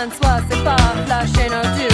Francois, c'est pas flash et no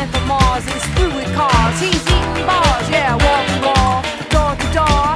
man from Mars is through with cars. He's eating bars, yeah, walking wall, door to door.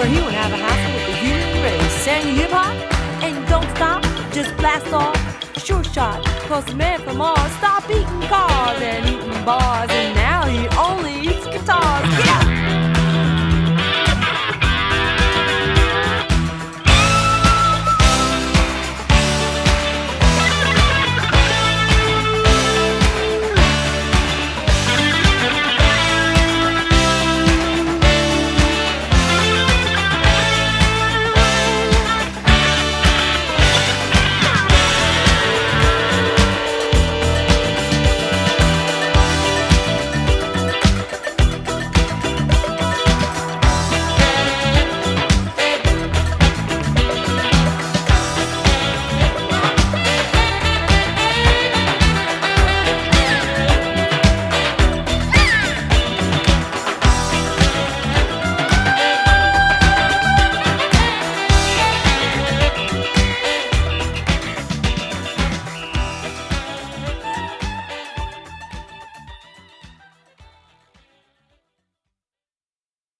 Where he won't have a hassle with the human race. You hip hop and don't stop, just blast off. Sure shot, cause the man from Mars stopped eating cars and eating bars.